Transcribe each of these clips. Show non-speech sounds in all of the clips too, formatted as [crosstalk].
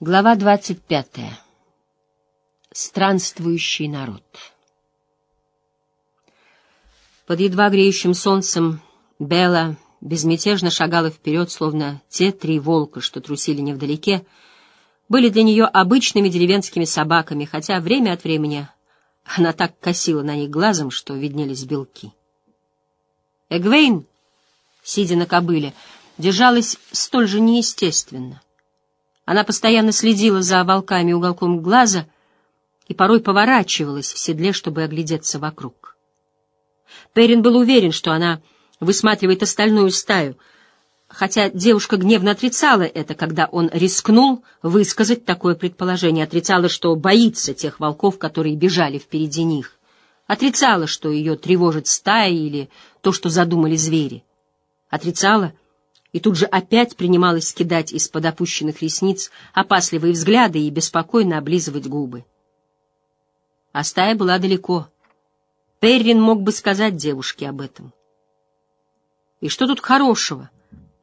Глава двадцать пятая. Странствующий народ. Под едва греющим солнцем Белла безмятежно шагала вперед, словно те три волка, что трусили невдалеке, были для нее обычными деревенскими собаками, хотя время от времени она так косила на них глазом, что виднелись белки. Эгвейн, сидя на кобыле, держалась столь же неестественно. Она постоянно следила за волками уголком глаза и порой поворачивалась в седле, чтобы оглядеться вокруг. Перин был уверен, что она высматривает остальную стаю, хотя девушка гневно отрицала это, когда он рискнул высказать такое предположение, отрицала, что боится тех волков, которые бежали впереди них, отрицала, что ее тревожит стая или то, что задумали звери, отрицала — и тут же опять принималась кидать из-под опущенных ресниц опасливые взгляды и беспокойно облизывать губы. А стая была далеко. Перрин мог бы сказать девушке об этом. И что тут хорошего,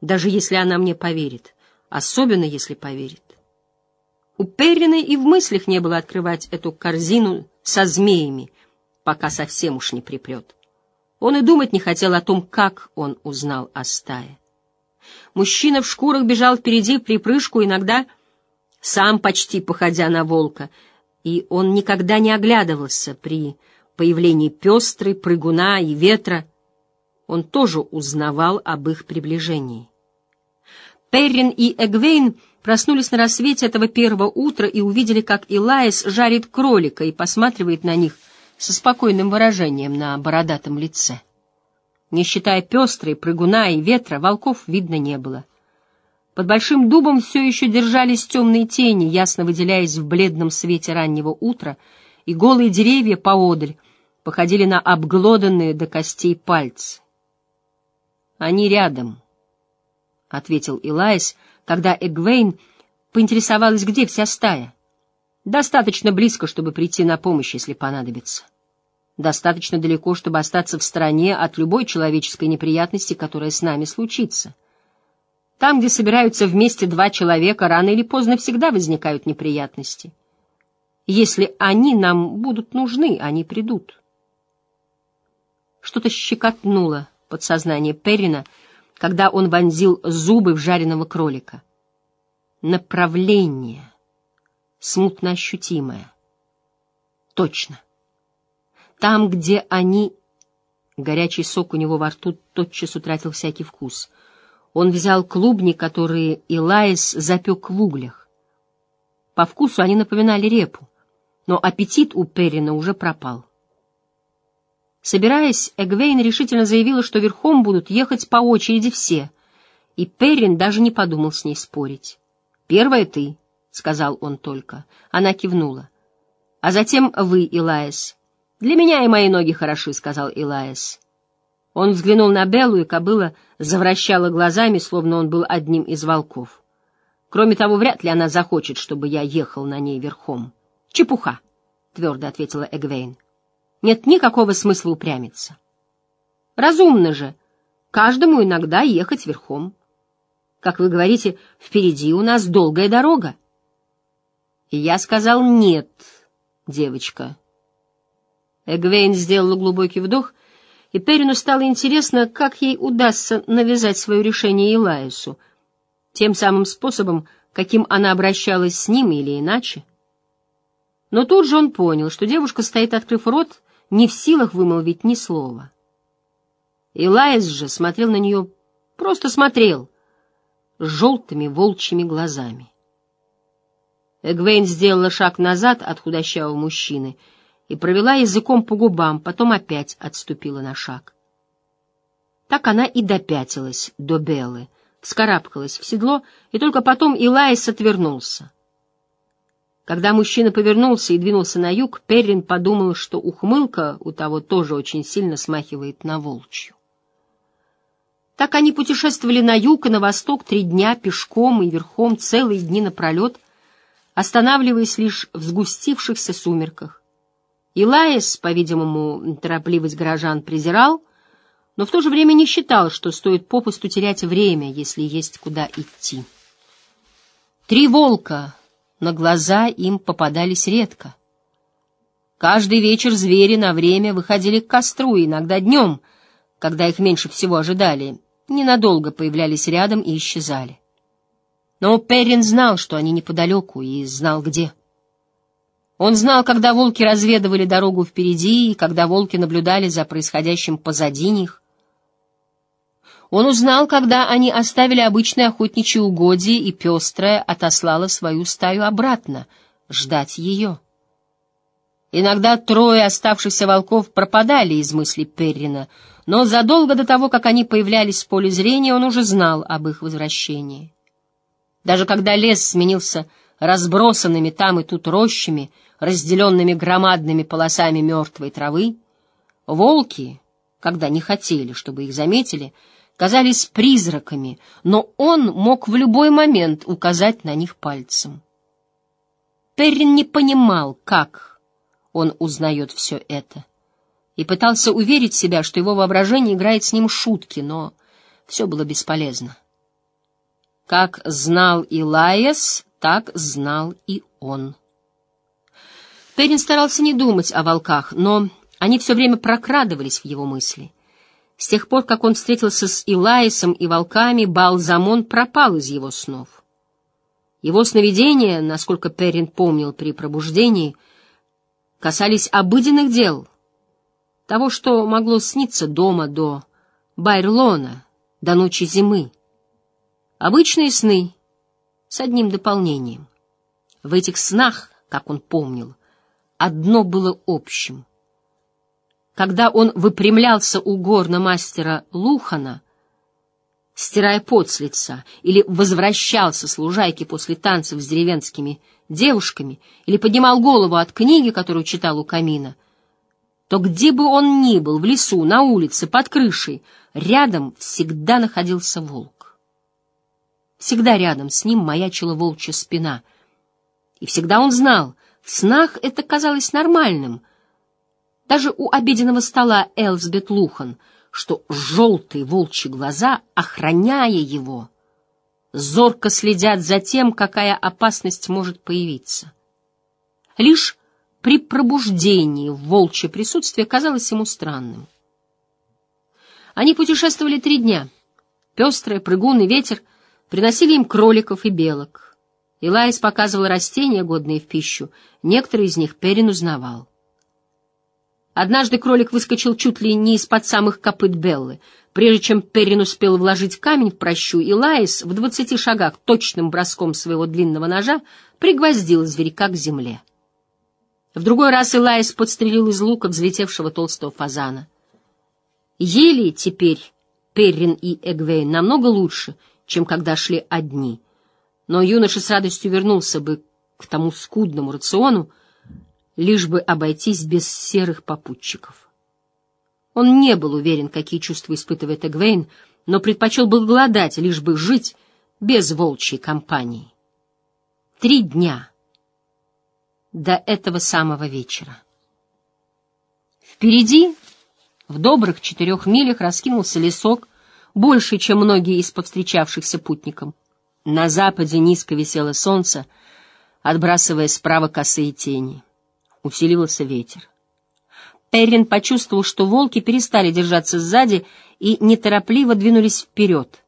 даже если она мне поверит, особенно если поверит? У Перрина и в мыслях не было открывать эту корзину со змеями, пока совсем уж не припрет. Он и думать не хотел о том, как он узнал о стае. Мужчина в шкурах бежал впереди в припрыжку, иногда сам почти походя на волка, и он никогда не оглядывался при появлении пестрой, прыгуна и ветра. Он тоже узнавал об их приближении. Перрин и Эгвейн проснулись на рассвете этого первого утра и увидели, как Илаис жарит кролика и посматривает на них со спокойным выражением на бородатом лице. Не считая пестрой, прыгуна и ветра, волков видно не было. Под большим дубом все еще держались темные тени, ясно выделяясь в бледном свете раннего утра, и голые деревья поодаль походили на обглоданные до костей пальцы. «Они рядом», — ответил Илайс, когда Эгвейн поинтересовалась, где вся стая. «Достаточно близко, чтобы прийти на помощь, если понадобится» достаточно далеко, чтобы остаться в стороне от любой человеческой неприятности, которая с нами случится. Там, где собираются вместе два человека, рано или поздно всегда возникают неприятности. Если они нам будут нужны, они придут. Что-то щекотнуло подсознание Перрина, когда он вонзил зубы в жареного кролика. Направление, смутно ощутимое. Точно. Там, где они... Горячий сок у него во рту тотчас утратил всякий вкус. Он взял клубни, которые Илаис запек в углях. По вкусу они напоминали репу, но аппетит у Перрина уже пропал. Собираясь, Эгвейн решительно заявила, что верхом будут ехать по очереди все, и Перрин даже не подумал с ней спорить. «Первая ты», — сказал он только. Она кивнула. «А затем вы, Илаис. «Для меня и мои ноги хороши», — сказал Илаес. Он взглянул на Беллу, и кобыла завращала глазами, словно он был одним из волков. Кроме того, вряд ли она захочет, чтобы я ехал на ней верхом. «Чепуха», — твердо ответила Эгвейн. «Нет никакого смысла упрямиться. Разумно же каждому иногда ехать верхом. Как вы говорите, впереди у нас долгая дорога». Я сказал «нет, девочка». Эгвейн сделала глубокий вдох, и Перину стало интересно, как ей удастся навязать свое решение Илаису, тем самым способом, каким она обращалась с ним или иначе. Но тут же он понял, что девушка стоит, открыв рот, не в силах вымолвить ни слова. Илаис же смотрел на нее, просто смотрел, с желтыми волчьими глазами. Эгвейн сделала шаг назад от худощавого мужчины — и провела языком по губам, потом опять отступила на шаг. Так она и допятилась до Беллы, вскарабкалась в седло, и только потом Илаис отвернулся. Когда мужчина повернулся и двинулся на юг, Перрин подумал, что ухмылка у того тоже очень сильно смахивает на волчью. Так они путешествовали на юг и на восток три дня пешком и верхом целые дни напролет, останавливаясь лишь в сгустившихся сумерках. Илаис, по-видимому, торопливость горожан презирал, но в то же время не считал, что стоит попусту терять время, если есть куда идти. Три волка на глаза им попадались редко. Каждый вечер звери на время выходили к костру, иногда днем, когда их меньше всего ожидали, ненадолго появлялись рядом и исчезали. Но Перрин знал, что они неподалеку, и знал где. Он знал, когда волки разведывали дорогу впереди, и когда волки наблюдали за происходящим позади них. Он узнал, когда они оставили обычные охотничьи угодья, и пестрая отослала свою стаю обратно, ждать ее. Иногда трое оставшихся волков пропадали из мыслей Перрина, но задолго до того, как они появлялись в поле зрения, он уже знал об их возвращении. Даже когда лес сменился разбросанными там и тут рощами, разделенными громадными полосами мертвой травы, волки, когда не хотели, чтобы их заметили, казались призраками, но он мог в любой момент указать на них пальцем. Перрин не понимал, как он узнает все это, и пытался уверить себя, что его воображение играет с ним шутки, но все было бесполезно. Как знал Илайес, так знал и он. Перрин старался не думать о волках, но они все время прокрадывались в его мысли. С тех пор, как он встретился с Илаисом и волками, Балзамон пропал из его снов. Его сновидения, насколько Перрин помнил при пробуждении, касались обыденных дел, того, что могло сниться дома до Байрлона, до ночи зимы. Обычные сны с одним дополнением. В этих снах, как он помнил, одно было общим — когда он выпрямлялся у горна-мастера Лухана, стирая пот с лица, или возвращался с лужайки после танцев с деревенскими девушками, или поднимал голову от книги, которую читал у камина, то где бы он ни был, в лесу, на улице, под крышей, рядом всегда находился волк. Всегда рядом с ним маячила волчья спина. И всегда он знал, в снах это казалось нормальным — даже у обеденного стола Элсбет Лухан, что желтые волчьи глаза, охраняя его, зорко следят за тем, какая опасность может появиться. Лишь при пробуждении в волчье присутствие казалось ему странным. Они путешествовали три дня. Пестрый, прыгунный ветер приносили им кроликов и белок. Илайс показывал растения, годные в пищу, некоторые из них Перин узнавал. Однажды кролик выскочил чуть ли не из-под самых копыт Беллы. Прежде чем Перрин успел вложить камень в прощу, и Лаис в двадцати шагах точным броском своего длинного ножа пригвоздил зверька к земле. В другой раз Илайс подстрелил из лука взлетевшего толстого фазана. Ели теперь Перрин и Эгвейн намного лучше, чем когда шли одни. Но юноша с радостью вернулся бы к тому скудному рациону, лишь бы обойтись без серых попутчиков. Он не был уверен, какие чувства испытывает Эгвейн, но предпочел бы голодать, лишь бы жить без волчьей компании. Три дня до этого самого вечера. Впереди, в добрых четырех милях, раскинулся лесок, больше, чем многие из повстречавшихся путникам. На западе низко висело солнце, отбрасывая справа косые тени усиливался ветер. Перрин почувствовал, что волки перестали держаться сзади и неторопливо двинулись вперед.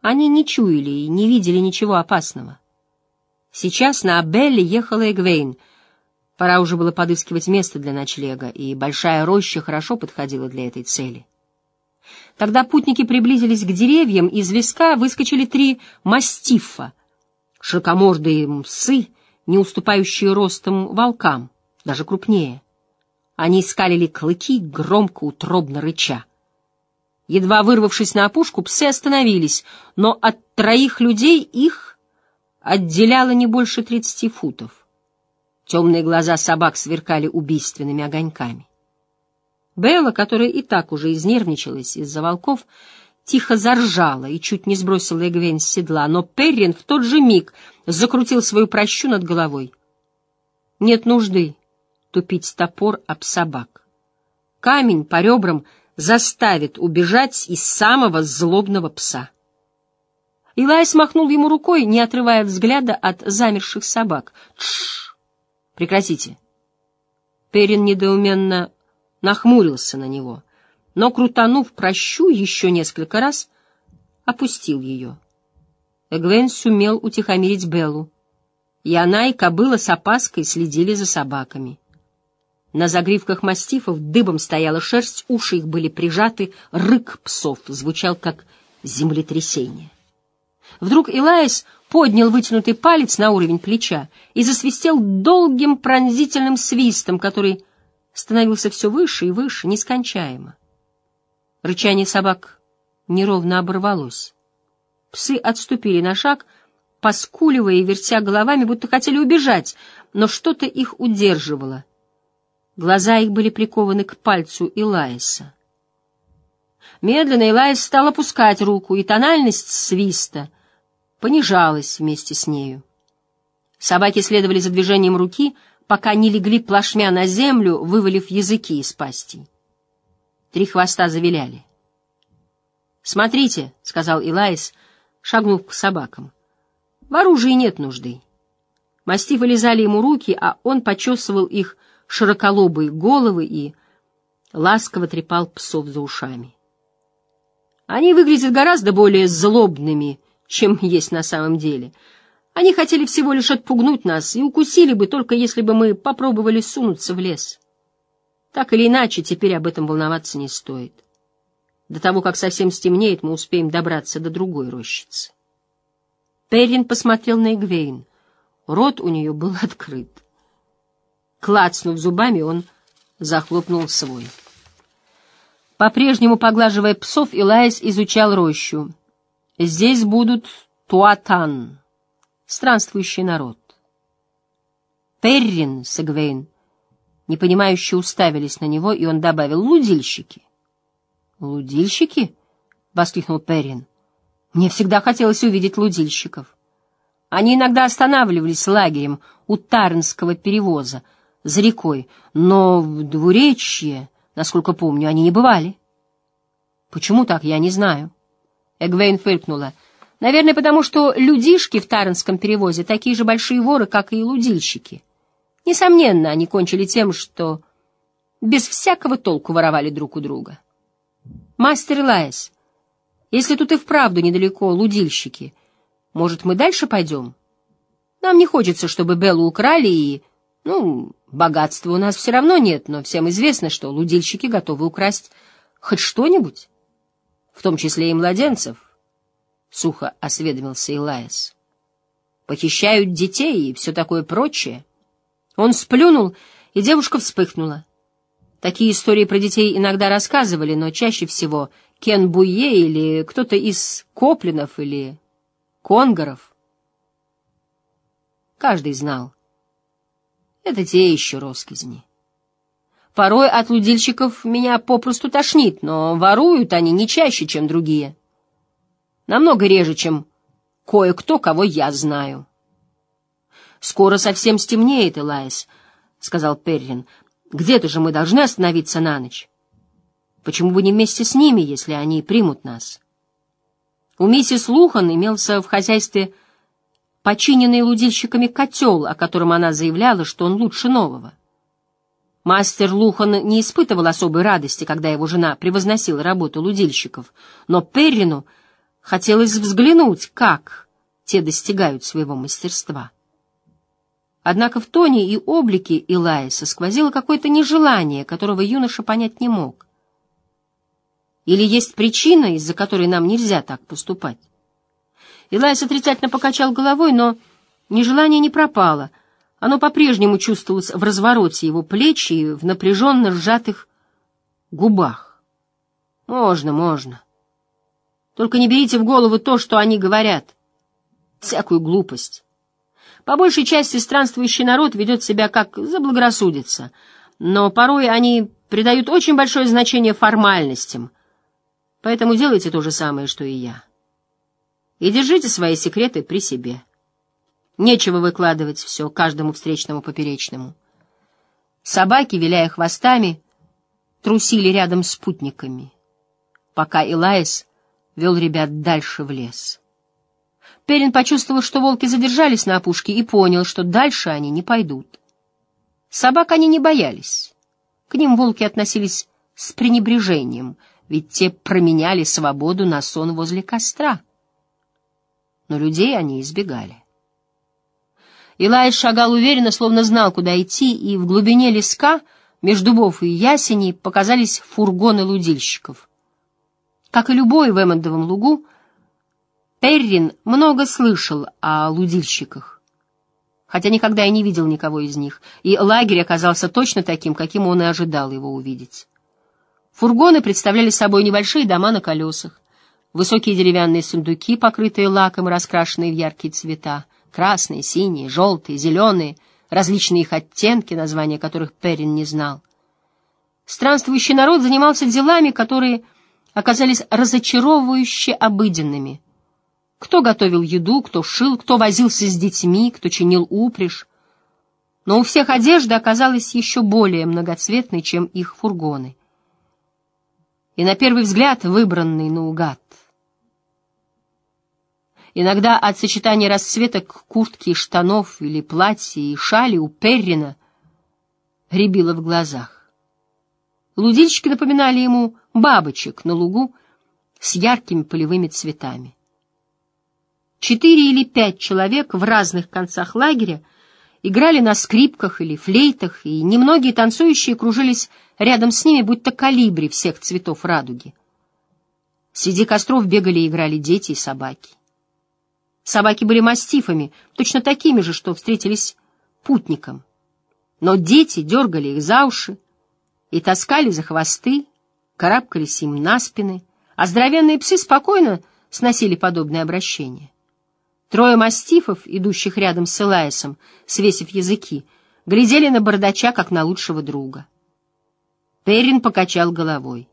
Они не чуяли и не видели ничего опасного. Сейчас на Абелле ехала Эгвейн. Пора уже было подыскивать место для ночлега, и большая роща хорошо подходила для этой цели. Когда путники приблизились к деревьям, из леска выскочили три мастифа, широкомордые мсы, не уступающие ростом волкам даже крупнее. Они скалили клыки, громко, утробно рыча. Едва вырвавшись на опушку, псы остановились, но от троих людей их отделяло не больше тридцати футов. Темные глаза собак сверкали убийственными огоньками. Белла, которая и так уже изнервничалась из-за волков, тихо заржала и чуть не сбросила Эгвейн с седла, но Перрин в тот же миг закрутил свою прощу над головой. Нет нужды тупить топор об собак. Камень по ребрам заставит убежать из самого злобного пса. Илай смахнул ему рукой, не отрывая взгляда от замерших собак. «Тш! Прекратите!» Перин недоуменно нахмурился на него, но, крутанув прощу еще несколько раз, опустил ее. Эгвен сумел утихомирить Беллу, и она и кобыла с опаской следили за собаками. На загривках мастифов дыбом стояла шерсть, уши их были прижаты, рык псов звучал как землетрясение. Вдруг Илаис поднял вытянутый палец на уровень плеча и засвистел долгим пронзительным свистом, который становился все выше и выше, нескончаемо. Рычание собак неровно оборвалось. Псы отступили на шаг, поскуливая и вертя головами, будто хотели убежать, но что-то их удерживало. Глаза их были прикованы к пальцу Илаиса. Медленно Илаис стал опускать руку, и тональность свиста понижалась вместе с нею. Собаки следовали за движением руки, пока не легли плашмя на землю, вывалив языки из пастей. Три хвоста завиляли. «Смотрите», — сказал Илайс, шагнув к собакам. «В оружии нет нужды». Мастифы лизали ему руки, а он почесывал их широколобые головы и ласково трепал псов за ушами. Они выглядят гораздо более злобными, чем есть на самом деле — они хотели всего лишь отпугнуть нас и укусили бы, только если бы мы попробовали сунуться в лес. Так или иначе, теперь об этом волноваться не стоит. До того, как совсем стемнеет, мы успеем добраться до другой рощицы. Перрин посмотрел на Игвейн. Рот у нее был [laughs] открыт. Клацнув зубами, он захлопнул свой. По-прежнему, поглаживая псов, Илайс изучал рощу. «Здесь будут туатан», странствующий народ. Перрин с Эгвейн, непонимающе уставились на него, и он добавил «лудильщики». «Лудильщики?» — воскликнул Перрин. «Мне всегда хотелось увидеть лудильщиков. Они иногда останавливались лагерем у Тарнского перевоза за рекой, но в двуречье, насколько помню, они не бывали». «Почему так, я не знаю». Эгвейн фыркнула — Наверное, потому что людишки в таранском перевозе такие же большие воры, как и лудильщики. Несомненно, они кончили тем, что без всякого толку воровали друг у друга. Мастер Лайс, если тут и вправду недалеко лудильщики, может, мы дальше пойдем? Нам не хочется, чтобы Беллу украли и... Ну, богатства у нас все равно нет, но всем известно, что лудильщики готовы украсть хоть что-нибудь, в том числе и младенцев. — сухо осведомился Илаес. «Похищают детей и все такое прочее». Он сплюнул, и девушка вспыхнула. Такие истории про детей иногда рассказывали, но чаще всего Кен Буе или кто-то из Коплинов или Конгоров. Каждый знал. Это те еще росказни. Порой от лудильщиков меня попросту тошнит, но воруют они не чаще, чем другие. Намного реже, чем кое-кто, кого я знаю. «Скоро совсем стемнеет, Элайс», — сказал Перрин. «Где-то же мы должны остановиться на ночь. Почему бы не вместе с ними, если они примут нас?» У миссис Лухан имелся в хозяйстве починенный лудильщиками котел, о котором она заявляла, что он лучше нового. Мастер Лухан не испытывал особой радости, когда его жена превозносила работу лудильщиков, но Перрину — Хотелось взглянуть, как те достигают своего мастерства. Однако в тоне и облике Илаиса сквозило какое-то нежелание, которого юноша понять не мог. Или есть причина, из-за которой нам нельзя так поступать? Илайс отрицательно покачал головой, но нежелание не пропало. Оно по-прежнему чувствовалось в развороте его плеч и в напряженно сжатых губах. Можно, можно. Только не берите в голову то, что они говорят. Всякую глупость. По большей части странствующий народ ведет себя как заблагорассудится, но порой они придают очень большое значение формальностям. Поэтому делайте то же самое, что и я. И держите свои секреты при себе. Нечего выкладывать все каждому встречному поперечному. Собаки, виляя хвостами, трусили рядом с спутниками, пока Илаис вел ребят дальше в лес. Перин почувствовал, что волки задержались на опушке, и понял, что дальше они не пойдут. Собак они не боялись. К ним волки относились с пренебрежением, ведь те променяли свободу на сон возле костра. Но людей они избегали. Илай шагал уверенно, словно знал, куда идти, и в глубине леска, между дубов и ясеней, показались фургоны лудильщиков. Как и любой в Эммондовом лугу, Перрин много слышал о лудильщиках, хотя никогда и не видел никого из них, и лагерь оказался точно таким, каким он и ожидал его увидеть. Фургоны представляли собой небольшие дома на колесах, высокие деревянные сундуки, покрытые лаком и раскрашенные в яркие цвета, красные, синие, желтые, зеленые, различные их оттенки, названия которых Перрин не знал. Странствующий народ занимался делами, которые оказались разочаровывающе обыденными. Кто готовил еду, кто шил, кто возился с детьми, кто чинил упряжь. Но у всех одежда оказалась еще более многоцветной, чем их фургоны. И на первый взгляд выбранный наугад — Иногда от сочетания расцветок куртки, штанов или платья и шали у Перрина рябило в глазах. Лудильщики напоминали ему бабочек на лугу с яркими полевыми цветами. Четыре или пять человек в разных концах лагеря играли на скрипках или флейтах, и немногие танцующие кружились рядом с ними, будто калибри всех цветов радуги. Среди костров бегали и играли дети и собаки. Собаки были мастифами, точно такими же, что встретились путникам. Но дети дергали их за уши и таскали за хвосты, карабкались им на спины, а здоровенные псы спокойно сносили подобное обращение. Трое мастифов, идущих рядом с Элайсом, свесив языки, глядели на бардача, как на лучшего друга. Перин покачал головой.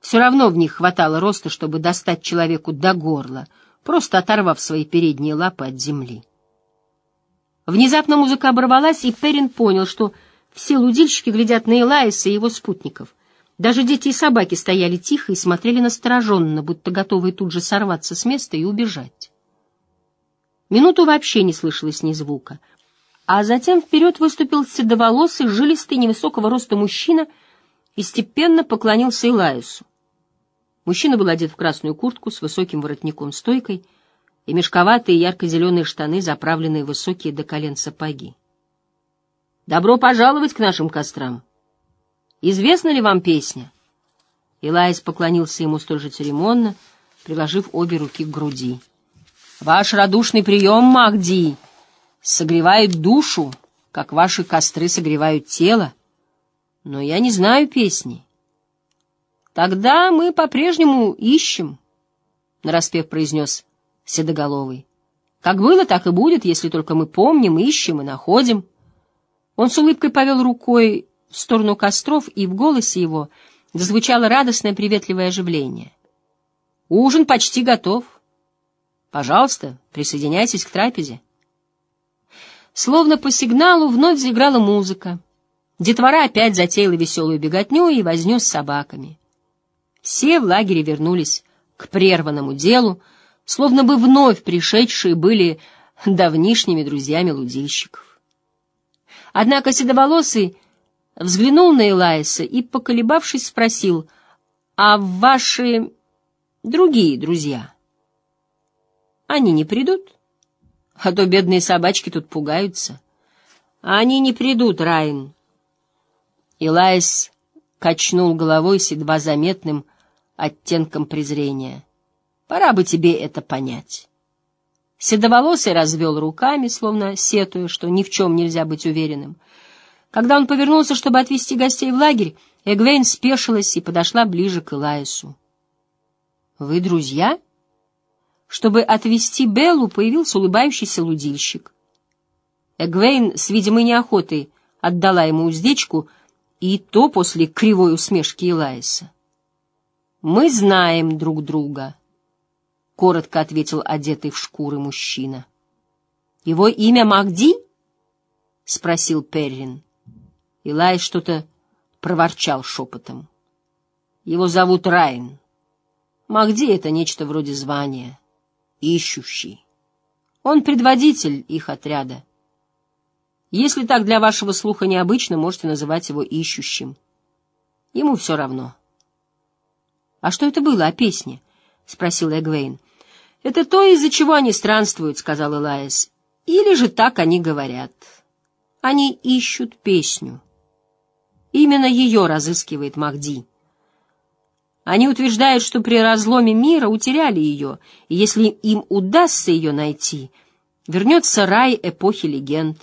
Все равно в них хватало роста, чтобы достать человеку до горла — просто оторвав свои передние лапы от земли. Внезапно музыка оборвалась, и Перин понял, что все лудильщики глядят на Элайса и его спутников. Даже дети и собаки стояли тихо и смотрели настороженно, будто готовые тут же сорваться с места и убежать. Минуту вообще не слышалось ни звука. А затем вперед выступил седоволосый, жилистый, невысокого роста мужчина и степенно поклонился Илаису. Мужчина был одет в красную куртку с высоким воротником-стойкой и мешковатые ярко-зеленые штаны, заправленные высокие до колен сапоги. «Добро пожаловать к нашим кострам! Известна ли вам песня?» Илайс поклонился ему столь же церемонно, приложив обе руки к груди. «Ваш радушный прием, Махди, согревает душу, как ваши костры согревают тело, но я не знаю песни. Тогда мы по-прежнему ищем, — нараспев произнес Седоголовый. Как было, так и будет, если только мы помним, ищем и находим. Он с улыбкой повел рукой в сторону костров, и в голосе его зазвучало радостное приветливое оживление. Ужин почти готов. Пожалуйста, присоединяйтесь к трапезе. Словно по сигналу вновь заиграла музыка. Детвора опять затеяла веселую беготню и возню с собаками. Все в лагере вернулись к прерванному делу, словно бы вновь пришедшие были давнишними друзьями лудильщиков. Однако Седоволосый взглянул на Элайса и, поколебавшись, спросил, «А ваши другие друзья, они не придут? А то бедные собачки тут пугаются». «Они не придут, Райн». Элайс качнул головой с едва заметным, оттенком презрения. Пора бы тебе это понять. Седоволосый развел руками, словно сетуя, что ни в чем нельзя быть уверенным. Когда он повернулся, чтобы отвезти гостей в лагерь, Эгвейн спешилась и подошла ближе к Элайсу. — Вы друзья? Чтобы отвезти Беллу, появился улыбающийся лудильщик. Эгвейн с видимой неохотой отдала ему уздечку, и то после кривой усмешки Элайса. «Мы знаем друг друга», — коротко ответил одетый в шкуры мужчина. «Его имя Магди?» — спросил Перрин. Илай что-то проворчал шепотом. «Его зовут Райн. Магди — это нечто вроде звания. ищущий. Он предводитель их отряда. Если так для вашего слуха необычно, можете называть его ищущим. Ему все равно. — А что это было о песне? — спросил Эгвейн. — Это то, из-за чего они странствуют, — сказал Элайс. — Или же так они говорят. Они ищут песню. Именно ее разыскивает Махди. Они утверждают, что при разломе мира утеряли ее, и если им удастся ее найти, вернется рай эпохи легенд.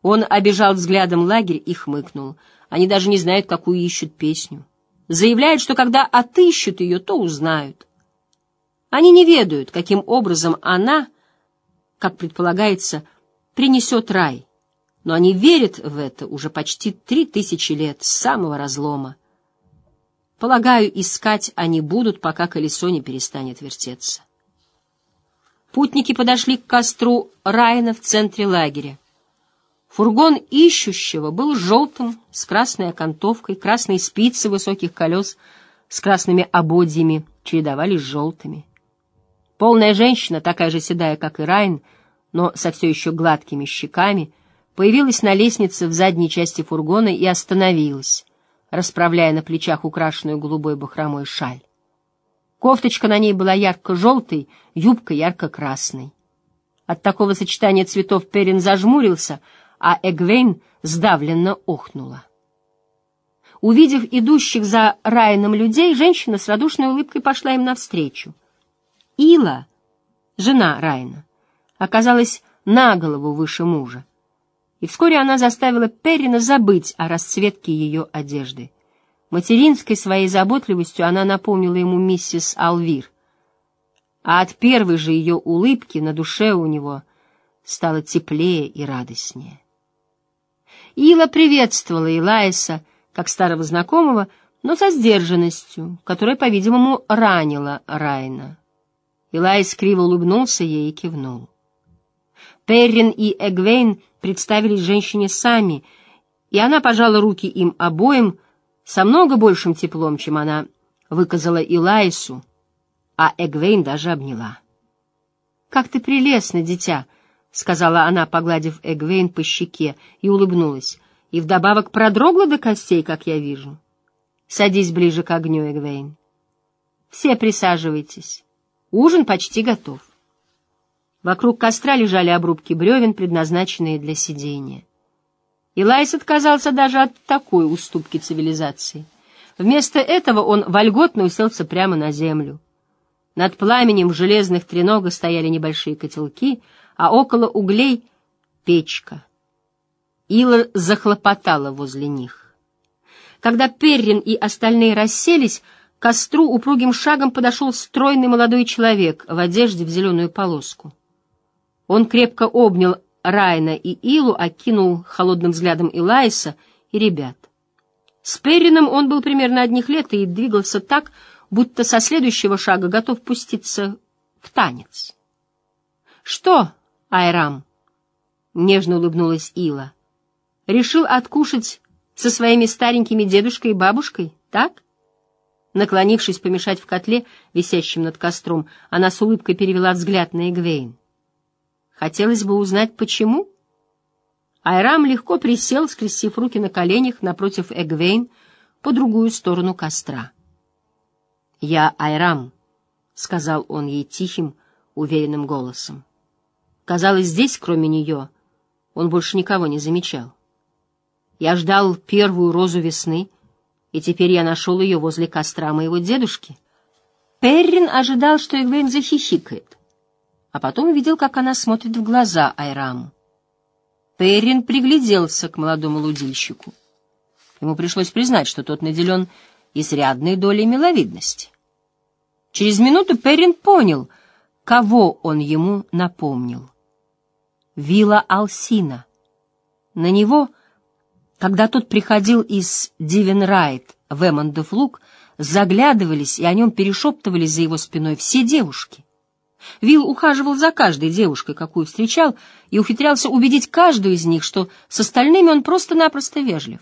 Он обижал взглядом лагерь и хмыкнул. Они даже не знают, какую ищут песню. Заявляют, что когда отыщут ее, то узнают. Они не ведают, каким образом она, как предполагается, принесет рай, но они верят в это уже почти три тысячи лет с самого разлома. Полагаю, искать они будут, пока колесо не перестанет вертеться. Путники подошли к костру Райна в центре лагеря. Фургон ищущего был желтым, с красной окантовкой, красные спицы высоких колес с красными ободьями чередовались с желтыми. Полная женщина, такая же седая, как и Райн, но со все еще гладкими щеками, появилась на лестнице в задней части фургона и остановилась расправляя на плечах украшенную голубой бахромой шаль. Кофточка на ней была ярко-желтой, юбка ярко-красной. От такого сочетания цветов Перин зажмурился, а Эгвейн сдавленно охнула. Увидев идущих за Райаном людей, женщина с радушной улыбкой пошла им навстречу. Ила, жена Райана, оказалась на голову выше мужа и вскоре она заставила Перрина забыть о расцветке ее одежды. Материнской своей заботливостью она напомнила ему миссис Алвир, а от первой же ее улыбки на душе у него стало теплее и радостнее. Ила приветствовала Илайса, как старого знакомого, но со сдержанностью, которая, по-видимому, ранила Райна. Илайс криво улыбнулся ей и кивнул. Перрин и Эгвейн представились женщине сами, и она пожала руки им обоим со много большим теплом, чем она выказала Илайсу, а Эгвейн даже обняла. «Как ты прелестна, дитя!» — сказала она, погладив Эгвейн по щеке, и улыбнулась. «И вдобавок продрогла до костей, как я вижу. Садись ближе к огню, Эгвейн. Все присаживайтесь. Ужин почти готов». Вокруг костра лежали обрубки бревен, предназначенные для сидения. Илайс отказался даже от такой уступки цивилизации. Вместо этого он вольготно уселся прямо на землю. Над пламенем в железных тренога стояли небольшие котелки, а около углей — печка. Ила захлопотала возле них. Когда Перрин и остальные расселись, костру упругим шагом подошел стройный молодой человек в одежде в зеленую полоску. Он крепко обнял Райна и Илу, окинул холодным взглядом Илайса и ребят. С Перрином он был примерно одних лет и двигался так, будто со следующего шага готов пуститься в танец. — Что, Айрам? — нежно улыбнулась Ила. — Решил откушать со своими старенькими дедушкой и бабушкой, так? Наклонившись помешать в котле, висящем над костром, она с улыбкой перевела взгляд на Эгвейн. Хотелось бы узнать, почему? Айрам легко присел, скрестив руки на коленях напротив Эгвейн по другую сторону костра. «Я Айрам», — сказал он ей тихим, уверенным голосом. Казалось, здесь, кроме нее, он больше никого не замечал. Я ждал первую розу весны, и теперь я нашел ее возле костра моего дедушки. Перрин ожидал, что Эгвейн захихикает а потом увидел, как она смотрит в глаза Айраму. Перрин пригляделся к молодому лудильщику. Ему пришлось признать, что тот наделен изрядной долей миловидности. Через минуту Перрин понял, кого он ему напомнил. Вилла Алсина. На него, когда тот приходил из Дивенрайт в Эммондов луг, заглядывались и о нем перешептывались за его спиной все девушки. Вилл ухаживал за каждой девушкой, какую встречал, и ухитрялся убедить каждую из них, что с остальными он просто-напросто вежлив.